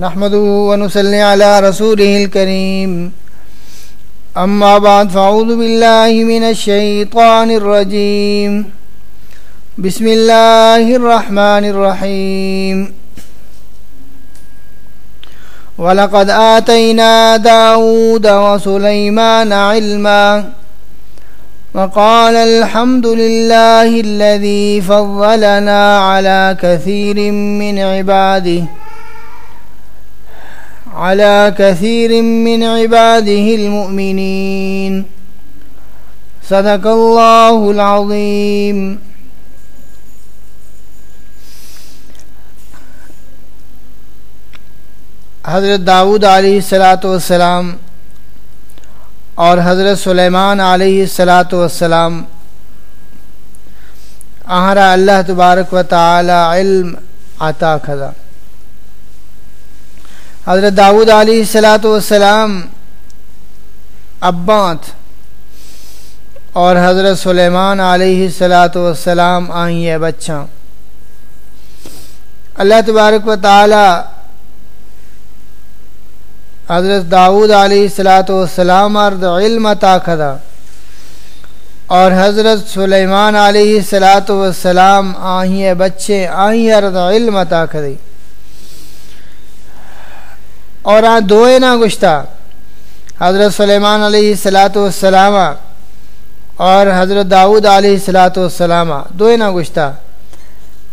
نحمده ونصلي على رسوله الكريم. أما بعد فأعوذ بالله من الشيطان الرجيم. بسم الله الرحمن الرحيم. ولقد آتينا داود وسليمان علما وقال الحمد لله الذي فضلنا على كثير من عباده. على كثير من عباده المؤمنين. صدق الله العظيم. حضرت داود علیہ السلاۃ والسلام اور حضرت سلیمان علیہ السلاۃ والسلام آہرا اللہ تبارک و تعالی علم عطا خدا حضرت داود علیہ السلاۃ والسلام ابات اور حضرت سلیمان علیہ السلاۃ والسلام آئیں بچہ۔ اللہ تبارک و تعالی حضرت داود علیہ السلاۃ والسلام ارد علم تاخدہ اور حضرت سلیمان علیہ السلاۃ والسلام آہیں بچے آہیں ارد علم تاخدی اور آ دوئے نہ گشتہ۔ حضرت سلیمان علیہ السلاۃ والسلام اور حضرت داود علیہ السلاۃ والسلام دوئے نہ گشتہ۔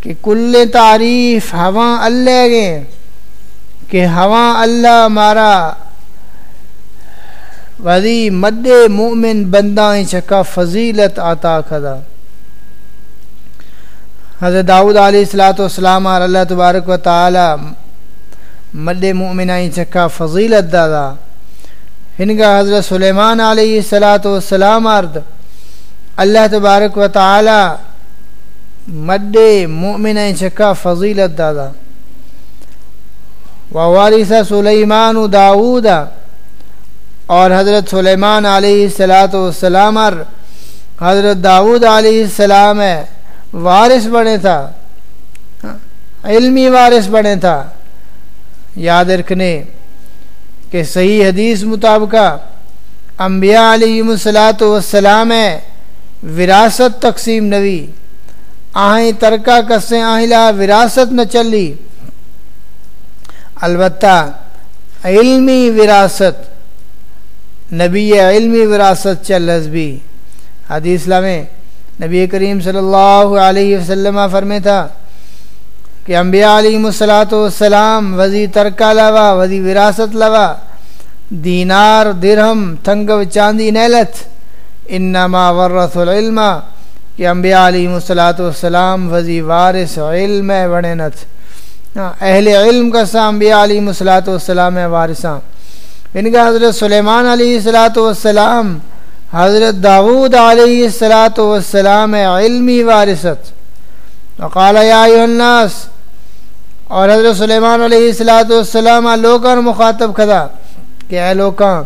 کہ کل تعریف ہوا اللہ گئے، کہ ہوا اللہ مارا۔ وزی مد مومن بندہ چکا فضیلت عطا کھدا حضرت داؤد علیہ السلاۃ والسلام اور اللہ تبارک و تعالی مد مومن چکا فضیلت دادا۔ ہن کا حضرت سلیمان علیہ السلاۃ والسلام ارد اللہ تبارک و تعالی مد مومن چکا فضیلت دادا۔ ووارث سلیمان داود اور حضرت سلیمان علیہ السلاۃ والسلام حضرت داود علیہ السلام وارث بنے تھا۔ ہاں، علمی وارث بنے تھا۔ یاد رکھنے کہ صحیح حدیث مطابق انبیاء علیہ السلاۃ والسلام وراثت تقسیم نوی آہیں ترکہ کسیں آہلا وراثت نہ چلی البتہ علمی وراثت، نبی علمی وراثت چل بھی۔ حدیث میں نبی کریم صلی اللہ علیہ وسلم فرمے تھا کہ انبیاء علیہ السلاۃ والسلام وزی ترکہ لوا، وزی وراثت لوا، دینار، درہم، تھنگ چاندی نیلت، انما ورث العلم کہ انبیاء علیہ السلاۃ والسلام وزی وارث علم بڑنت ہاں، اہل علم کا انبیاء علیہ السلاۃ والسلام وارثاں۔ ان کا حضرت سلیمان علیہ السلاۃ والسلام، حضرت داود علیہ السلاۃ والسلام علمی وارثت۔ وقال یا الناس اور حضرت سلیمان علیہ السلاۃ والسلام لوکاں مخاطب کھدا کہ اے لوکاں،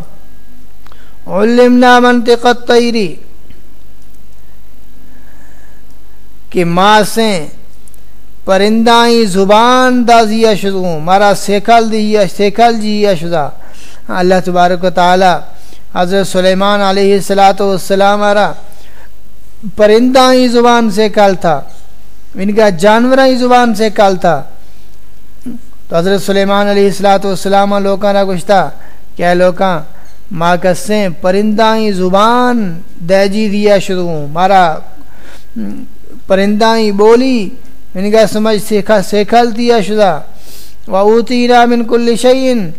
علمنا منطق الطیری کہ ماں سے پرندائی زبان دازیا شدوں مارا سیکھل دیا سیکھل جی جیا شدہ۔ اللہ تبارک و تعالی حضرت سلیمان علیہ السلاۃ والسلام آرا پرندائی زبان سے کال تھا، ان کا جانورائی زبان سے کال تھا۔ تو حضرت سلیمان علیہ السلاۃ والسلام لوکاں را گشتہ کیا لوکاں ماں کسیں پرندائی زبان دیجی دیا شدوں مارا پرندائی بولی ان کا سمجھ سیکھا، سیکھل دیا شدہ۔ و اوتی من کل شعین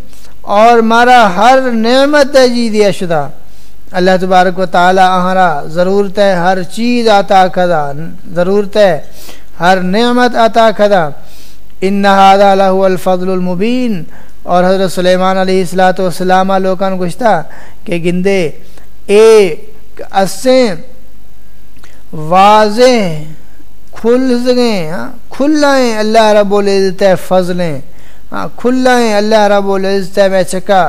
اور مارا ہر نعمت جی دیا شدہ۔ اللہ تبارک و تعالی آہرا، ضرورت ہے ہر چیز عطا کھدا ضرورت ہے ہر نعمت عطا کھدا ان هذا له الفضل المبین۔ اور حضرت سلیمان علیہ السلاۃ والسلام لوکان گشتہ کہ گندے ایک اسیں واضح کھل سکیں ہاں کھلائیں اللہ رب العزت فضلیں۔ ہاں کھلائیں اللہ رب العزت میں چکا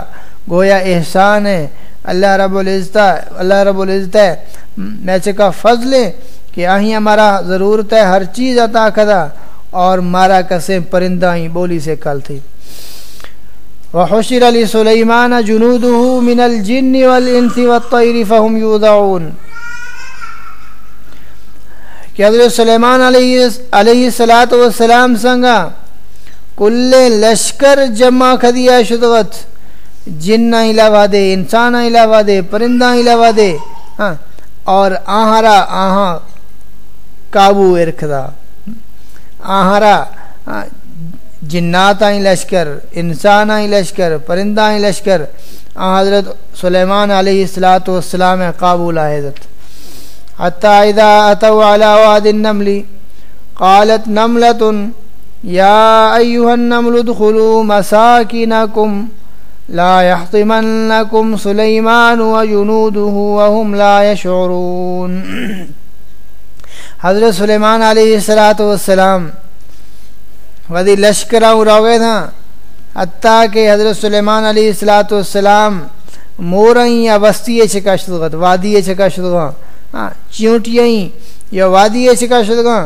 گویا احسان ہے، اللہ رب العزت، اللہ رب العزت میں چکا فضلیں کہ آہیں ہمارا ضرورت ہے، ہر چیز عطا کھدا اور مارا کسے پرندہ ہی بولی سے کل تھی۔ وحشر علی سلیمان جنوده من الجن والانس والطیر فهم یوضعون کہ حضرت سلیمان علیہ علیہ صلاۃ والسلام سنگا کل لشکر جمع کھدیا شدوت۔ جن علاوہ دے، انسان علاوہ دے، پرندہ علاوہ دے۔ ہاں اور آہارا آہاں قابو ارکھدا۔ آہارا جنات آئیں لشکر انسان آئیں لشکر پرندہ آئیں لشکر آن حضرت سلیمان علیہ السلاۃ والسلام قابو لاحظت حتى إذا أتوا على واد النمل، قالت نملة يا أيها النمل ادخلوا مساكنكم لا يحطمنكم سليمان وجنوده وهم لا يشعرون حضرت سلیمان علیہ السلاۃ والسلام ودی لشکر روے تھا حتیٰ کہ حضرت سلیمان علیہ السلاۃ والسلام موریں یا بستی چکا شدغت وادی چکا شدغا ہاں چیونٹیاں یا وادی چکا شدغا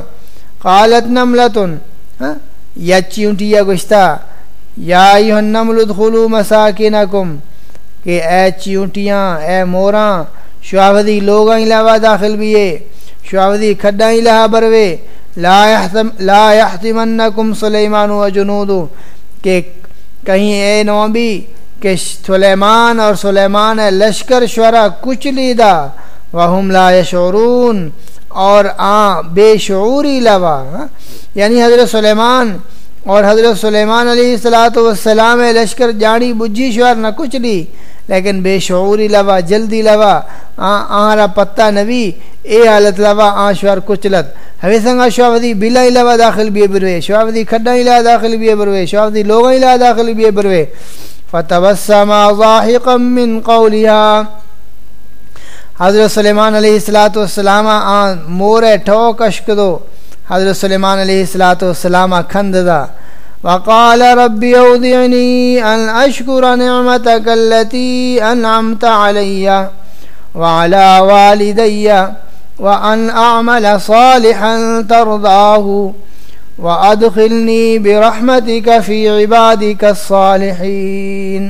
قالت نملتن ہاں یا چیونٹیا گشتا یا ایوہ النمل ادخلو مساکنکم، کہ اے چیونٹیاں، اے موراں شواہدی لوگاں علاوہ داخل بھی ہے۔ شواہدی کھڈاں علاوہ بروے۔ لا يحتم لا يحتمنکم سلیمان و جنودو۔ کہ کہیں اے نوبی کہ سلیمان اور سلیمان لشکر شورا کچھ لیدا۔ وہم لا یشعرون۔ اور آ بے شعوری لوا۔ یعنی حضرت سلیمان اور حضرت سلیمان علیہ السلاۃ والسلام لشکر جانی بجھی شور نہ کچھ لی۔ لیکن بے شعوری لوا، جلدی لوا، آ پتہ نبی اے حالت لوا، آ شور کچلت۔ ہوی سنگا شواودی بلا علاوہ داخل بھی بروے شواودی کھڈا علاوہ داخل بھی بروے شواودی لوگ علاوہ داخل بھی بروے فتبسم ضاحقا من قولها حضرت سلیمان علیہ الصلوۃ والسلام، آ مور ٹھوک اشک دو حضرت سلیمان علیہ الصلوۃ والسلام کھند دا وقال رب اوذعني ان اشكر نعمتك التي انعمت علي وعلى والدي وأن أعمل صالحا ترضاه وأدخلني برحمتك في عبادك الصالحين.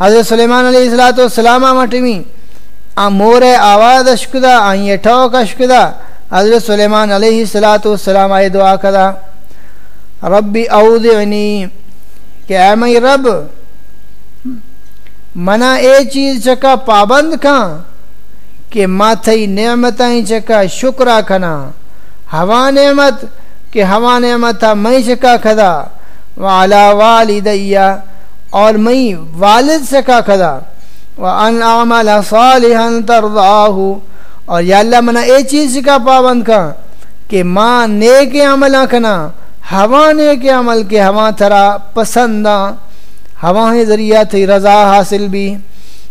حضرت سلیمان علیہ السلام والسلام مٹمی مور آواز اشکدا آئیں یہ ٹھوک اشکدا حضرت سلیمان علیہ السلام والسلام آئے دعا کدا۔ ربی اودعنی کہ اے میں رب، منا اے چیز چکا پابند کھاں کہ ماتھئی نعمتیں چکا شکرا کھنا، ہوا نعمت کہ ہوا نعمت تھا میں چکا کھدا، وعلا والدیا اور میں والد چکا کھدا، وان اعمل صالحا ترضاه اور یا اللہ منا اے چیز کا پابند کا کہ ماں نیک عمل کھنا ہوا نے نیک عمل کے ہوا تھرا پسنداں، ہوا ذریعہ تھی رضا حاصل بھی۔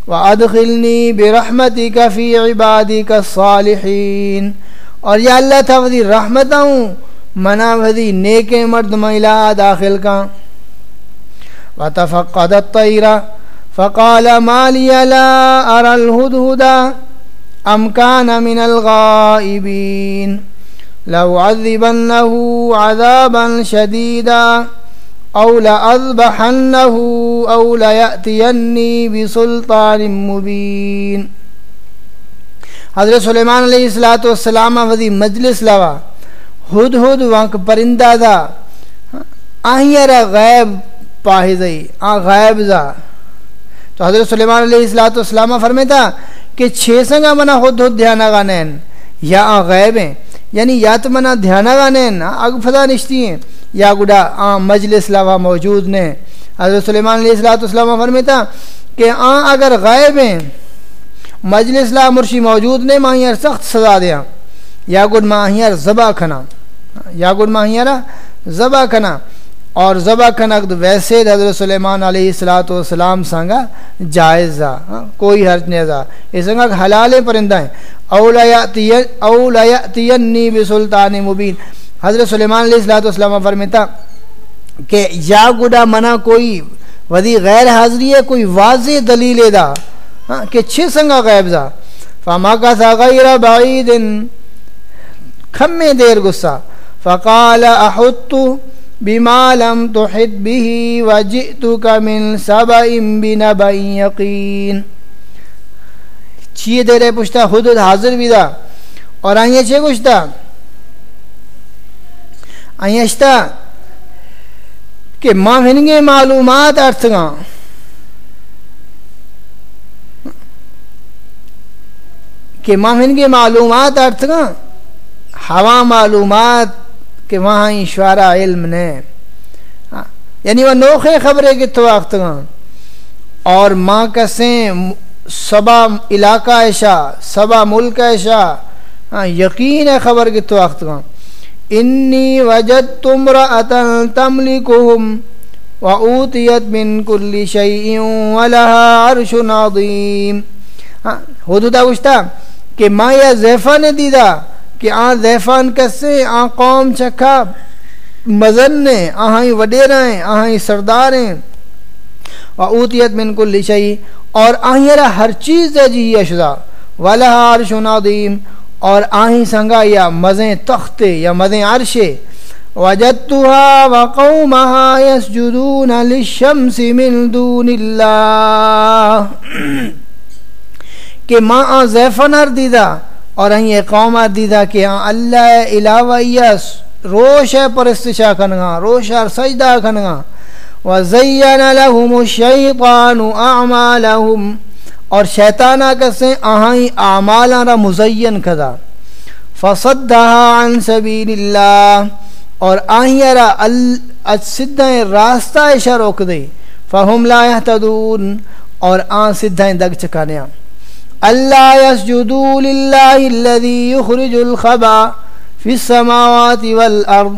وادخلنی برحمتک فی عبادک الصالحین۔ اور یا اللہ تھا وزی رحمت ہوں منا وزی نیک مرد میلا داخل کا۔ وتفقد الطیر فقال ما لي لا ارى الهدهد ام كان من الغائبين۔ لو عذبنه عذابا شديدا او لأذبحنه او ليأتيني بسلطان مبين حضرت سلیمان علیہ السلاۃ والسلام وزی مجلس لوا، ہد ہد وانک پرندہ دا آہیر غیب پاہزئی، آ غیب دا۔ تو حضرت سلیمان علیہ السلاۃ والسلام فرمیتا کہ چھ سنگا منا خود ہد دھیانا گانین یا آ غیب ہیں۔ یعنی یا تو منا دھیانا اگ فضا نشتی ہیں۔ یا گڈا آ مجلس لوا موجود نے۔ حضرت سلیمان علیہ السلاۃ والسلام فرمیتا کہ آ اگر غائب ہیں، مجلس لا مرشی موجود نے ماہیار سخت سزا دیا۔ یا گڈ ماہیار زبا کھنا۔ یا گڈ ماہیارا زبا کھنا۔ اور زبا کھنک ویسے حضرت سلیمان علیہ السلاۃ والسلام سانگا جائز ہاں، کوئی حرج نہیں تھا یہ سنگا حلال پرندہ ہیں۔ اولا یأتینی بسلطان مبین۔ حضرت سلیمان علیہ السلاۃ والسلام فرمتا کہ یا گڈا منع کوئی ودی غیر حاضری ہے کوئی واضح دلیل دا ہاں، کہ چھ سنگا غیب دا فما کا سا غیر بعید کھمے دیر غصہ۔ فقال احط بما لم تحط به وجئتك من سبع بنبع يقين چیئے دے رہے پوچھتا خود حاضر بھی دا، اور آئیے چھے پوچھتا؟ آئیے اشتا کہ ماں ہنگے معلومات ارتھ کہ ماں ہنگے معلومات ارتھ گا ہوا معلومات کہ وہاں اشوارہ علم نے۔ ہاں، یعنی وہ نوخے خبریں کہ تو وقت اور ماں کسیں سبا علاقہ ایشا، سبا ملک ایشا۔ ہاں، یقین ہے خبر کہ تو وقت انی وجد تم رأتن تملکہم وعوتیت من کل شیئن ولہا عرش عظیم۔ ہاں حدودہ گوشتا کہ ماں یا زیفہ نے دیدہ۔ کہ آ زیفان کسے آ قوم چکھا مزن نے آہائی وڈیرائیں آہائی سرداریں و اوتیت من کل شئی اور آہیرہ ہر چیز ہے جی اشدا والا عرش نادیم اور آہیں سنگا یا مزیں تختے یا مزیں عرشے وجدتها وقومها يسجدون للشمس من دون اللہ کہ ماں آ زیفن اردیدہ اور یہ قوم دیدہ کہ ہاں اللہ علاوہ یس روش ہے پرستشا کھنگا روش ہے سجدہ کھنگا وَزَيَّنَ لَهُمُ الشَّيْطَانُ أَعْمَالَهُمْ۔ اور شیطانہ کسیں آہائی اعمالا را مزین کھدا فَصَدَّهَا عَن سَبِيلِ اللَّهِ اور آہی را سدھائیں راستہ اشار دے۔ فَهُمْ لَا يَحْتَدُونَ اور آن سدھائیں دگ چکانے آن۔ اللہ يسجدوا للہ الذي يخرج الخبا في السماوات والارض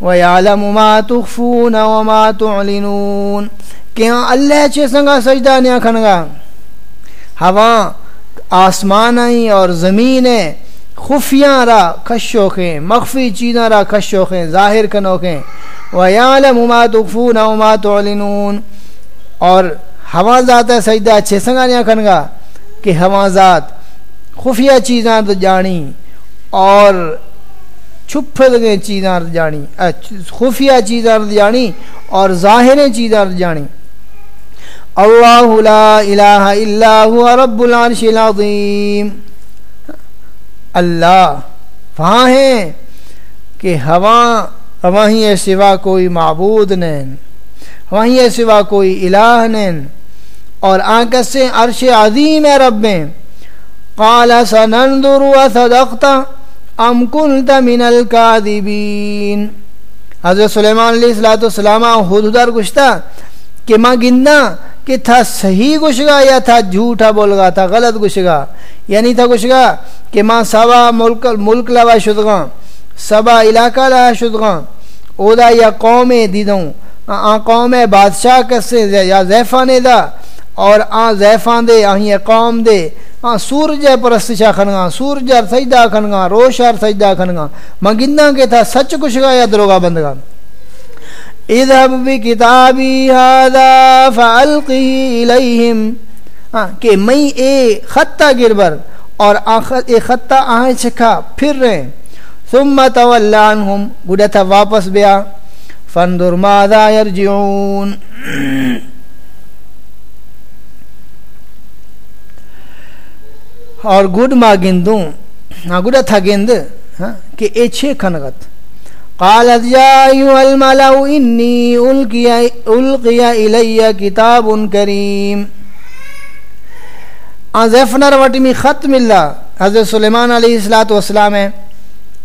ويعلم ما تخفون وما تعلنون. کہ اللہ چھے سنگا سجدہ نیا کھنگا ہوا آسمان اور زمینیں خفیاں را کھشوکیں مخفی چیزاں را کھشوکیں ظاہر کنوکیں۔ وَيَعْلَمُ مَا تُخْفُونَ وَمَا تُعْلِنُونَ۔ اور ہوا ذات سجدہ چھے سنگا نیا کھنگا کہ ذات خفیہ چیزاں تو جانی اور چھپ گئے چیزاں جانی خفیہ چیزاں جانی اور ظاہر چیزاں جانی۔ اللہ لا الہ الا هو رب العرش العظیم۔ اللہ وہاں ہیں کہ ہوا وہیں سوا کوئی معبود نہیں وہیں سوا کوئی الہ نہیں اور آنکھ سے عرش عظیم ہے رب میں۔ قال سننظر وصدقت ام كنت من الكاذبین۔ حضرت سلیمان علیہ السلام خود ادھر گشتا کہ ماں گننا کہ تھا صحیح گشگا یا تھا جھوٹا بول گا تھا غلط گشگا۔ یعنی تھا گشگا کہ ماں سبا ملک ملک لوا شدگاں سبا علاقہ لوا شدگاں اودا یا قوم دیدوں، آ قوم بادشاہ کسے یا زیفانے دا اور آ زیفان دے آہیں قوم دے۔ آ سورج پرستشا کھنگا سورج ار سجدہ کھنگا روش ار سجدہ کھنگا مگندہ کے تھا سچ کچھ گا یا دروگا بندگا اذهب بکتابی هذا فالقی الیہم۔ کہ میں اے خطہ گربر اور اے خطہ آہیں چکھا پھر رہے۔ ثم تولانہم گڑا تھا واپس بیا۔ فندر ماذا یرجعون۔ اور گڈ ما گندوں ہاں گڈا تھا گند ہاں، کہ اے چھے کھنگت قالت یا ایوہ الملو انی القی الی کتاب کریم۔ آن زیفنر وٹی میں خط ملا حضرت سلیمان علیہ السلام ہے۔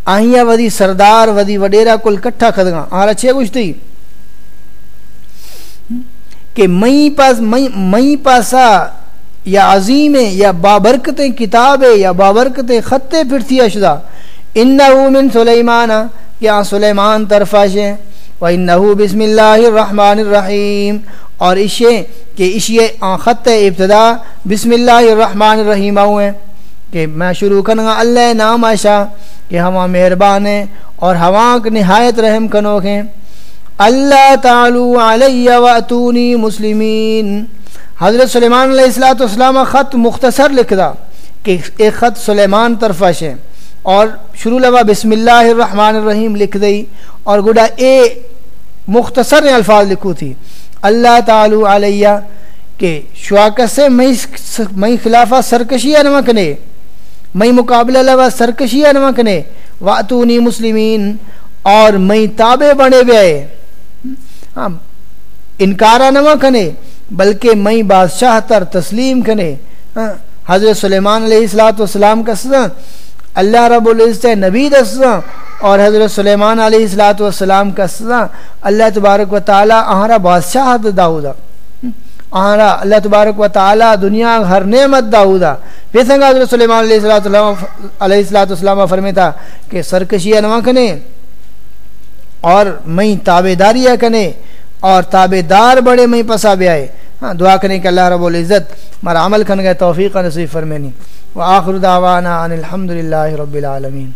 آہیا ودی سردار، ودی وڈیرا کل کٹھا کھدگا آن رچے گوشتی۔ کہ مئی پاس مئی پاسا یا عظیم یا بابرکت کتاب یا بابرکت خط پھرتی اشدا انہو من سلیمان کیا سلیمان طرفش ہے وَإِنَّهُ بِسْمِ اللَّهِ الرَّحْمَنِ الرَّحِيمِ۔ اور اشے کہ اشے خط ابتدا بسم اللہ الرحمن الرحیم ہوئے کہ میں شروع کرنا اللہ نام آشا، کہ ہما مہربان ہیں اور ہوا نہایت رحم کنوک ہیں۔ اللہ تعالو علیہ واتونی مسلمین۔ حضرت سلیمان علیہ السلاۃ والسلام خط مختصر لکھ دا کہ ایک خط سلیمان طرفش ہے اور شروع لبا بسم اللہ الرحمن الرحیم لکھ دئی اور گڈا اے مختصر الفاظ لکھو تھی۔ اللہ تعالی علیہ کہ شواکت سے میں خلافہ سرکشیہ نمکنے میں مقابلہ لوا سرکشیہ نمکنے واتونی مسلمین اور میں تابے بنے گئے۔ ہاں انکارہ نہ کنے بلکہ میں بادشاہ تر تسلیم کنے۔ ہاں، حضرت سلیمان علیہ السلاۃ والسلام کا سزا، اللہ رب العزت نبی دسا اور حضرت سلیمان علیہ السلاۃ والسلام کا سزا، اللہ تبارک و تعالیٰ آہرا بادشاہ داؤدا۔ آہرا اللہ تبارک و تعالیٰ دنیا ہر نعمت داؤدا۔ پیسنگا حضرت سلیمان علیہ السلام علیہ السلاۃ والسلام فرمے تھا کہ سرکشی انواں کنے، اور میں تابے داریہ کنے، اور تابے دار بڑے میں پسا بے آئے۔ ہاں دعا کریں کہ اللہ رب العزت مر عمل کھن گئے توفیق نصیب فرمینی وآخر دعوانا ان الحمد للہ رب العالمین۔